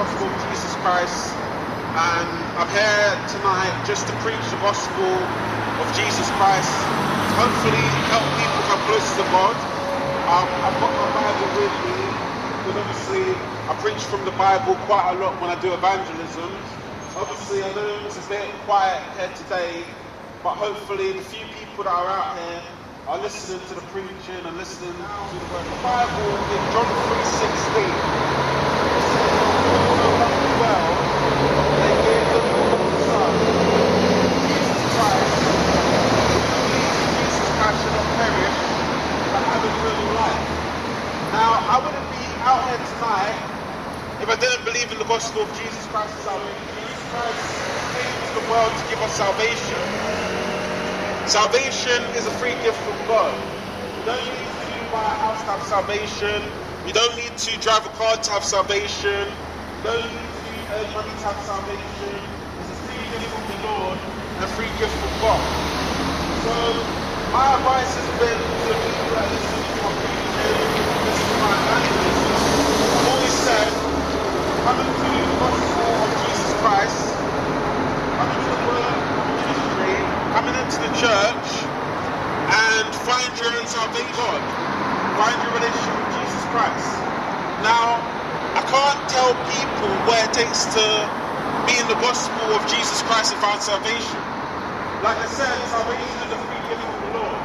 gospel of Jesus Christ. And I'm here tonight just to preach the gospel of Jesus Christ. Hopefully, help people come closer to God. Um, I've got my Bible with me, but obviously, I preach from the Bible quite a lot when I do evangelism. Obviously, I know it's a bit quiet here today, but hopefully, the few people that are out here are listening to the preaching and listening to the word. The Bible in John 3 16 gospel of Jesus Christ as salvation. Jesus Christ came to the world to give us salvation. Salvation is a free gift from God. You don't need to buy a house to have salvation. You don't need to drive a car to have salvation. You don't to to have salvation. It's a free gift from the Lord and a free gift from God. So my advice has been to people that listen to my preaching, listen to my evangelism. I've always said, come into the gospel of Jesus Christ, come into the word of ministry, coming into the church and find your own salvation God. Find your relationship with Jesus Christ. Now, I can't tell people where it takes to be in the gospel of Jesus Christ and find salvation. Like I said, salvation is a free gift from the Lord.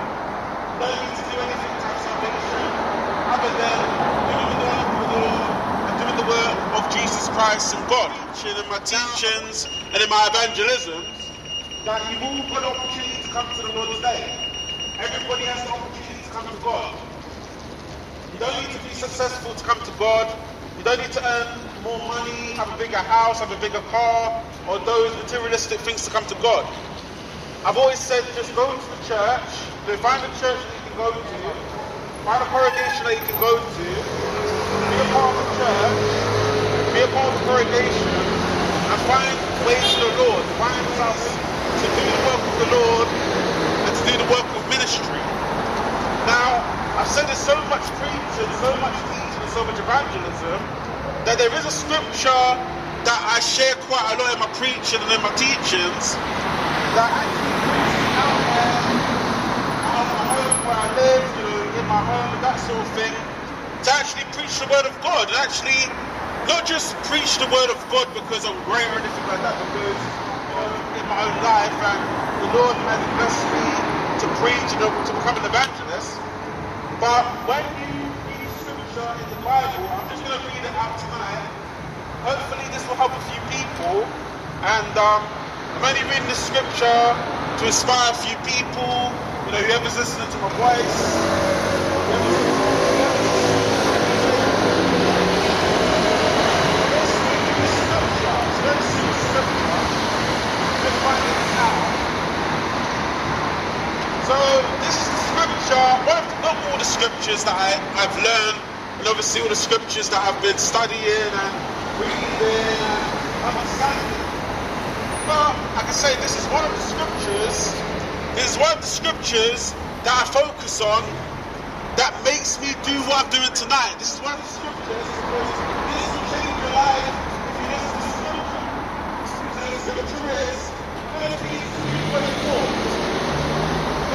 You don't need to do anything to have salvation other than doing the work of the Lord and doing the work of Jesus Christ and God. In my teachings and in my evangelisms, that you've all got an opportunity to come to the Lord today. Everybody has the opportunity to come to God. You don't need to be successful to come to God. Don't need to earn more money, have a bigger house, have a bigger car, or those materialistic things to come to God. I've always said just go to the church, find a church that you can go to, find a congregation that you can go to, be a part of the church, be a part of the congregation, and find ways to the Lord, find salvation to do the work of the Lord and to do the work of ministry. Now, I've said there's so much preaching, so much teaching, so much evangelism that there is a scripture that I share quite a lot in my preaching and in my teachings that actually me out there, of my home where I live, you know, in my home, and that sort of thing, to actually preach the word of God and actually not just preach the word of God because I'm great or anything like that, because in my own life, and the Lord has blessed me to preach and to become an evangelist. But when you scripture in the Bible, I'm just going to read it out tonight. Hopefully, this will help a few people. And um, I'm only reading the scripture to inspire a few people. You know, whoever's listening to my voice. So this is the scripture, one of the, not all the scriptures that I, I've learned, and obviously all the scriptures that I've been studying and reading. But I can say this is one of the scriptures, this is one of the scriptures that I focus on that makes me do what I'm doing tonight. This is one of the scriptures this will change your life if you listen to the scripture. So the scripture is Philippians 2.24.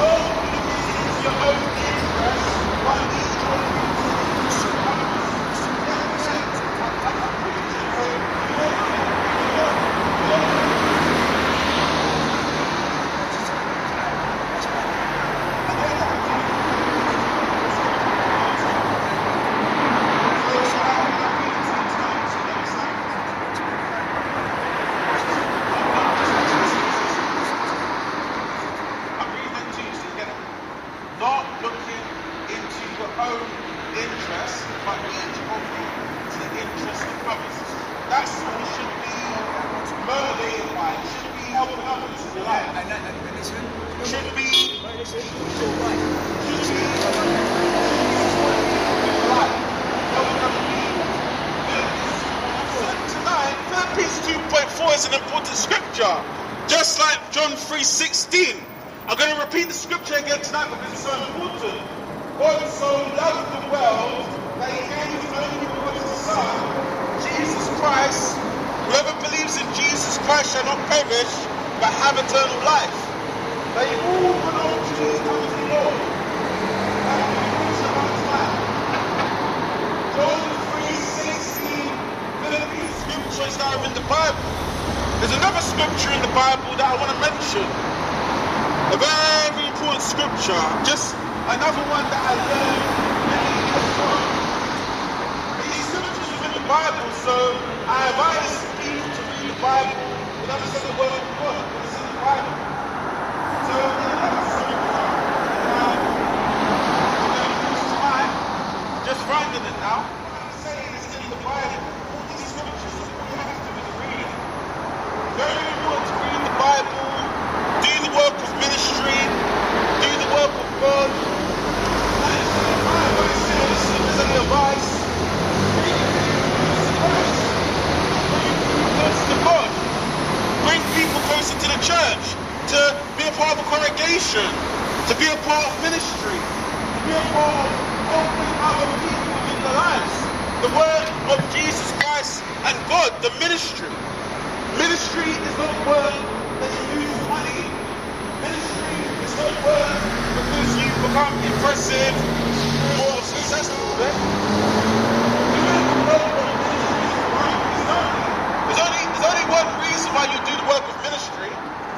Don't use your own interest, but lead your I'm reading it to you so you get it. Not looking into your own interest, but each of you to the interest of others. That's what you should be motivated by. You should be helping others in your life. And, and, and listen, should be, listen, it's all right. should be in your life, helping other people. So tonight, Philippians 2.4 is an important scripture. Just like John 3.16. I'm going to repeat the scripture again tonight because it's so important. God so loved the world that he gave his only begotten Son, Jesus Christ, whoever believes in Jesus Christ shall not perish, but have eternal life. They all belong to Christ the Lord. And we preach about that. John 3, 16, Philippians scriptures that are in the Bible. There's another scripture in the Bible that I want to mention. A very important scripture. Just another one that I learned many years ago. These scriptures are in the Bible, so I advise people to read the Bible and understand the word of God. It's in the Bible. So in another scripture, um, I'm going to use time just finding it now. What I'm saying is in the Bible. All these scriptures, all you have to do is read it. Very important to read the Bible, do the work of ministry, do the work of God. That is in the Bible. It says, if there's any advice, read it. Jesus Christ. Bring people closer to God. Bring people closer to the church. To be a part of a congregation. To be a part of ministry. To be a part of helping other people in their lives. The word of Jesus Christ and God, the ministry. Ministry is not a word that you use money. Ministry is not a word because you become impressive or successful. The right. There's only, there's only one reason why you do the work of ministry.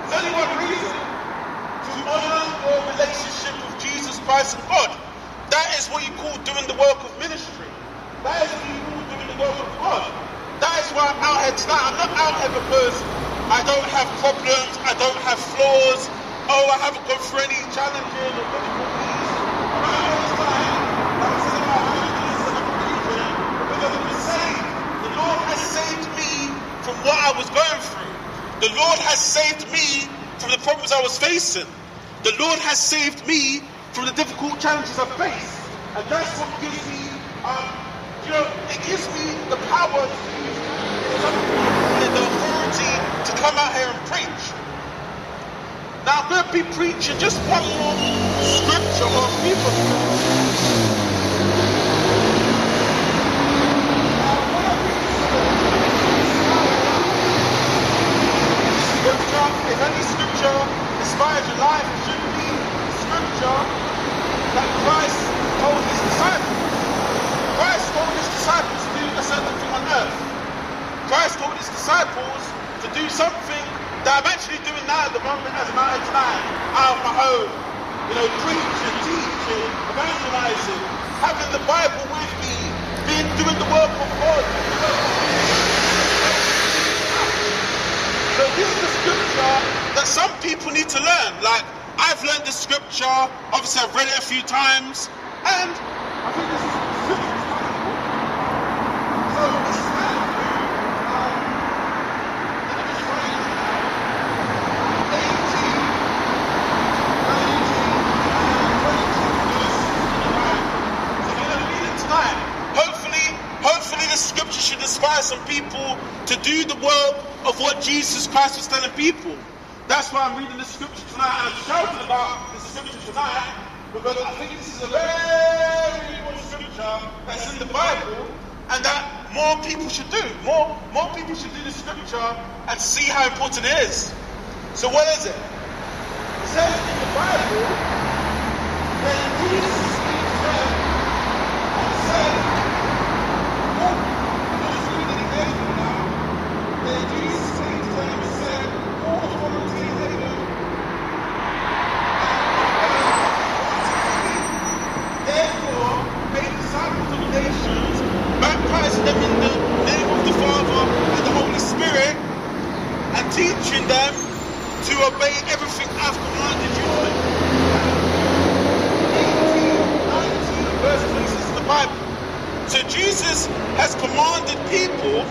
There's only one reason. To honor your relationship with Jesus Christ and God. That is what you call doing the work of ministry. That is what you call doing the work of God. That is why I'm out here tonight. I'm not out here because I don't have problems, I don't have flaws, oh, I haven't gone through any challenges or difficulties. I'm out here. I'm because. The Lord has saved me from what I was going through. The Lord has saved me from the problems I was facing. The Lord has saved me from the difficult challenges I face. And that's what gives me, um, you know, it gives me the power and the authority to come out here and preach. Now I'm be preaching just one more scripture or people. if any scripture inspires your life, it should be scripture that Christ told his disciples. Christ told his disciples to do a certain thing on earth. Christ told his disciples to do something that I'm actually doing now at the moment as here tonight, out of my home. You know, preaching, teaching, evangelizing, having the Bible with me, being doing the work of God. So this is the scripture that some people need to learn. Like I've learned the scripture, obviously I've read it a few times, and I think this is um, let me just write it down. 18, 19, and 22 verses in the Bible. So we're going to read it tonight. Hopefully, hopefully the scripture should inspire some people to do the work of what Jesus Christ was telling people. That's why I'm reading the scripture tonight I'm shouting about the scripture tonight because I think this is a very important scripture that's in the Bible and that more people should do. More, more people should do the scripture and see how important it is. So what is it? It says in the Bible that Jesus speaks to them and said, "Look, I'm just reading it carefully now. Then Jesus came to them and said, All authority in heaven Therefore, make disciples of the nations, baptizing them in the name of the Father and the Holy Spirit, and teaching them to obey everything I've commanded you. 18, 19, verse 26 in the Bible. So Jesus has commanded people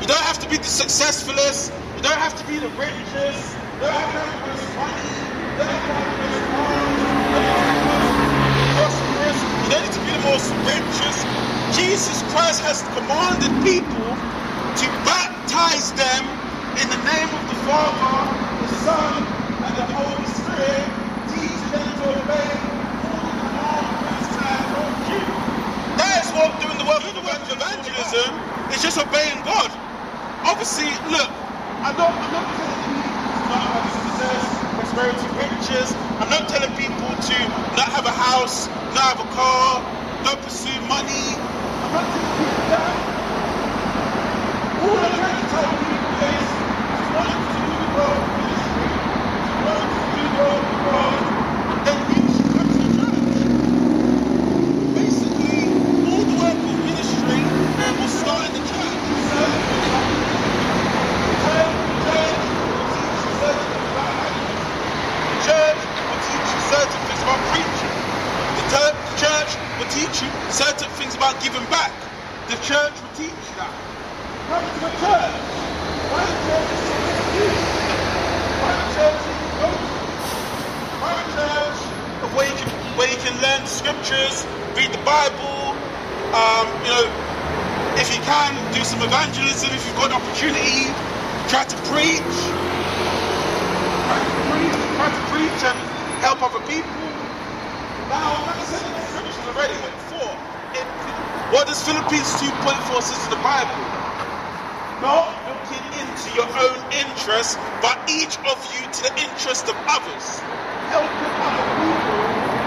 you don't have to be the successfulest. You don't have to be the richest. You don't have to have the most money. You don't have to have the most knowledge. You don't have to be the most prosperous. You don't need to be the most richest. Jesus Christ has commanded people to baptize them in the name of the Father, the Son, and the Holy Spirit, teaching them to obey all the commandments I have you. That is what doing the work of evangelism is just obeying God. Obviously, look, I'm not, I'm not telling you to not have success, prosperity, riches. I'm not telling people to not have a house, not have a car, not pursue money. I'm not telling people that. All I'm trying to tell people is, if you want to do the world ministry, if you want to do the world of God, then you should come to church. Basically, all the work of ministry will start in the church. So, church will teach you certain things about preaching. The ter- the church will teach you certain things about giving back. The church will teach you that. Come to the church. Why the church is so confused? Why the church is go to? Why the church of where you can where you can learn the scriptures, read the Bible, um, you know, if you can, do some evangelism if you've got an opportunity. Try to preach. Try to preach. Try to preach and help other people. Now, like I said in the scriptures already, before, it, what does Philippians 2.4 says in the Bible? Not looking into your own interest, but each of you to the interest of others. Helping other people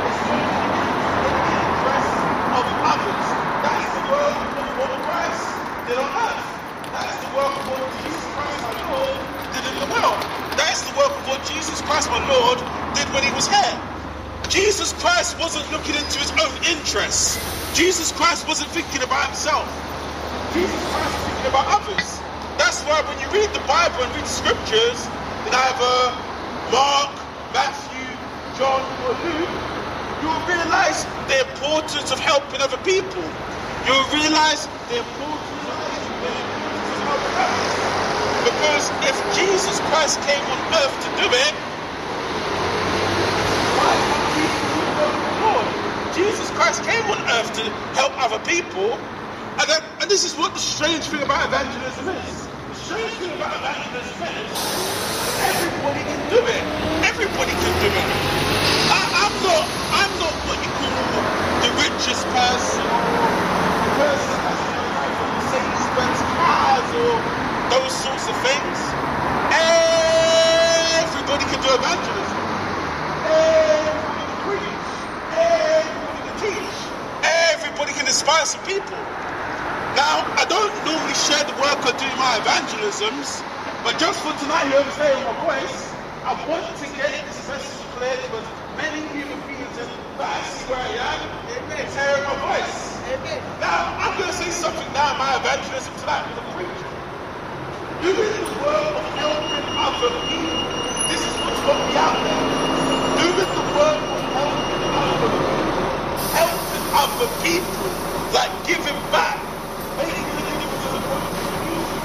is looking into the interest of others. That's the work of what Christ did on earth. That's the work of what Jesus Christ, my Lord, did in the world. That's the work of what Jesus Christ, my Lord, did when he was here. Jesus Christ wasn't looking into his own interests. Jesus Christ wasn't thinking about himself. Jesus Christ was thinking about others. That's why when you read the Bible and read the scriptures, in either Mark, Matthew, John, or Luke, you'll realize the importance of helping other people. You'll realize the importance. Because if Jesus Christ came on earth to do it, why do the work of Lord? Jesus Christ came on earth to help other people. And, that, and this is what the strange thing about evangelism is. The strange thing about evangelism is everybody can do it. Everybody can do it. I, I'm not I'm not what you call the richest person, the person that Mercedes cars or those sorts of things. Everybody can do evangelism. Everybody can preach. Everybody can teach. Everybody can inspire some people. Now, I don't normally share the work I do in my evangelisms, but just for tonight, whoever's hearing my voice, I want to get this message clear to as many human beings as I see where I am, is hearing my voice. Now, I'm going to say something now in my evangelism tonight with a preacher. The work of helping other people. This is what's got me out there. Doing the work of helping other people. Helping other people. Like giving back. Making a difference in the contribution.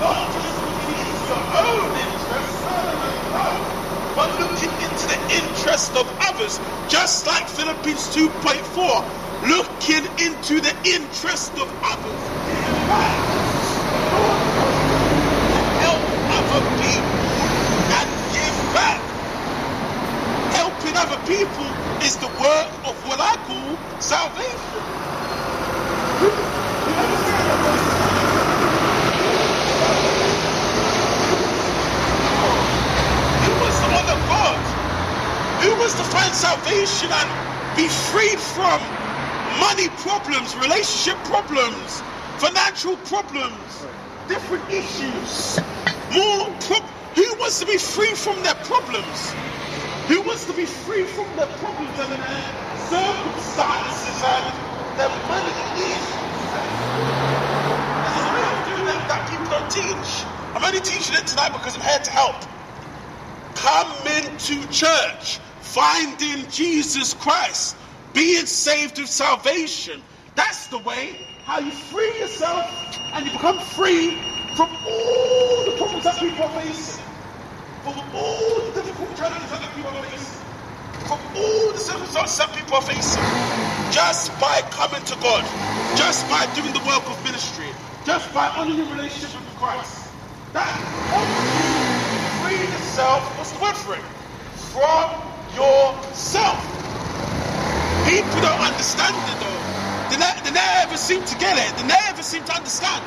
Not just into your own interest, no, but looking into the interest of others. Just like Philippians 2.4. Looking into the interest of others. Giving back. Help other people and give back. Helping other people is the work of what I call salvation. You understand? Who wants to honor God? Who wants to find salvation and be freed from money problems, relationship problems, financial problems, different issues? More pro- who wants to be free from their problems? Who wants to be free from their problems and their circumstances and their money issues? There's a way of doing that that people don't teach. I'm only teaching it tonight because I'm here to help. Come into church, finding Jesus Christ, being saved with salvation. That's the way how you free yourself and you become free from all the problems that people are facing, from all the difficult challenges that people are facing, from all the circumstances that people are facing. Just by coming to God, just by doing the work of ministry, just by honoring your relationship with Christ. That helps you free yourself, what's the word for it? From yourself. People don't understand it though. They, ne- they never seem to get it. They never seem to understand.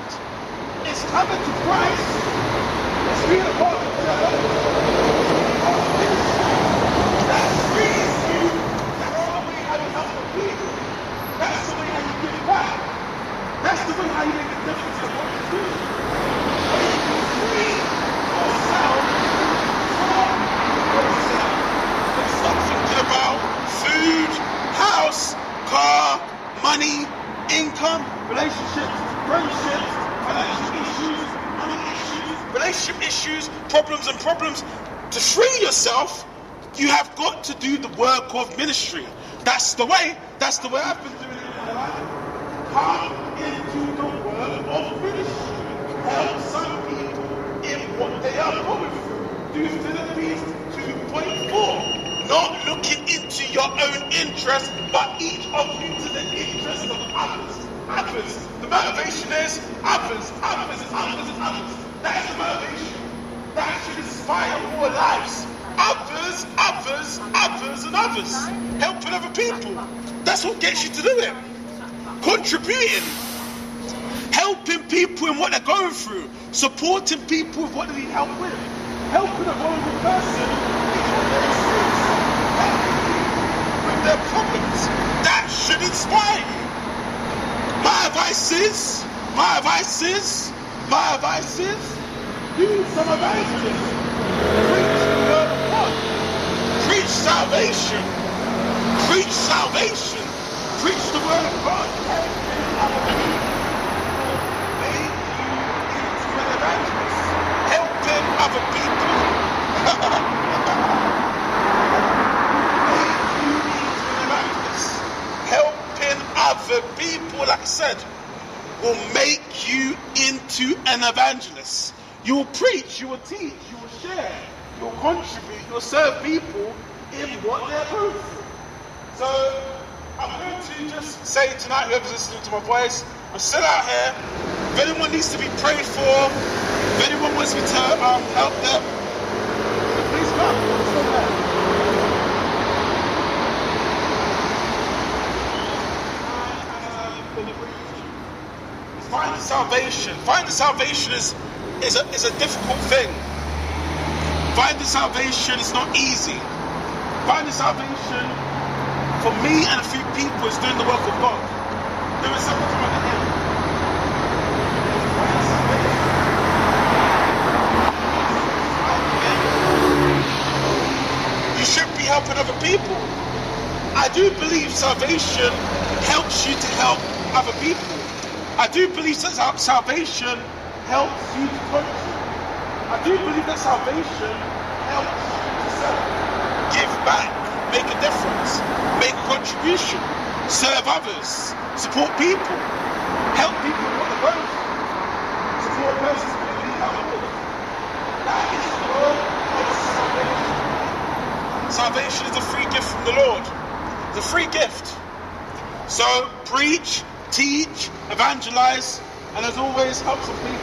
It's coming to Christ. It's being a part of the church. That frees you. That's the way how you help the people. That's the way how you give back. That's the way how you make a difference in what you do. When you free yourself from yourself. And stop thinking about food, house, car, money, income, relationships, friendships, financial issues, money issues, relationship issues, problems and problems. To free yourself, you have got to do the work of ministry. That's the way. That's the way I've been doing it in my life. Come into the work of ministry. Help some people in what they are going through. Do Philippians 2.4. Not looking into your own interest, but each of you to the interest of others. Others. Others, others, others, and others. That's the motivation. That should inspire more lives. Others, others, others, and others. Helping other people. That's what gets you to do it. Contributing. Helping people in what they're going through. Supporting people with what they need help with. Helping a vulnerable person with their problems. That should inspire you. My advice is, my advice is, my advice is, do some evangelism. Preach the word of God. Preach salvation. Preach salvation. Preach the word of God. Helping other people. Make you into an evangelist. Helping other people. Make you into an evangelist. Other people, like I said, will make you into an evangelist. You will preach, you will teach, you will share, you will contribute, you will serve people in what they're through. So I'm going to just say tonight, whoever's listening to my voice, I'm still out here. If anyone needs to be prayed for, if anyone wants me to um, help them, please come. I'm still there. Find salvation. Finding salvation is, is, a, is a difficult thing. Finding salvation is not easy. Finding salvation for me and a few people is doing the work of God. There is something. Finding salvation. You should be helping other people. I do believe salvation helps you to help other people. I do believe that salvation helps you to contribute. I do believe that salvation helps you to serve, give back, make a difference, make a contribution, serve others, support people, help people they're going through, support persons need help with. That is the work of salvation. Salvation is a free gift from the Lord. A free gift. So preach, teach, evangelize, and as always, help some people.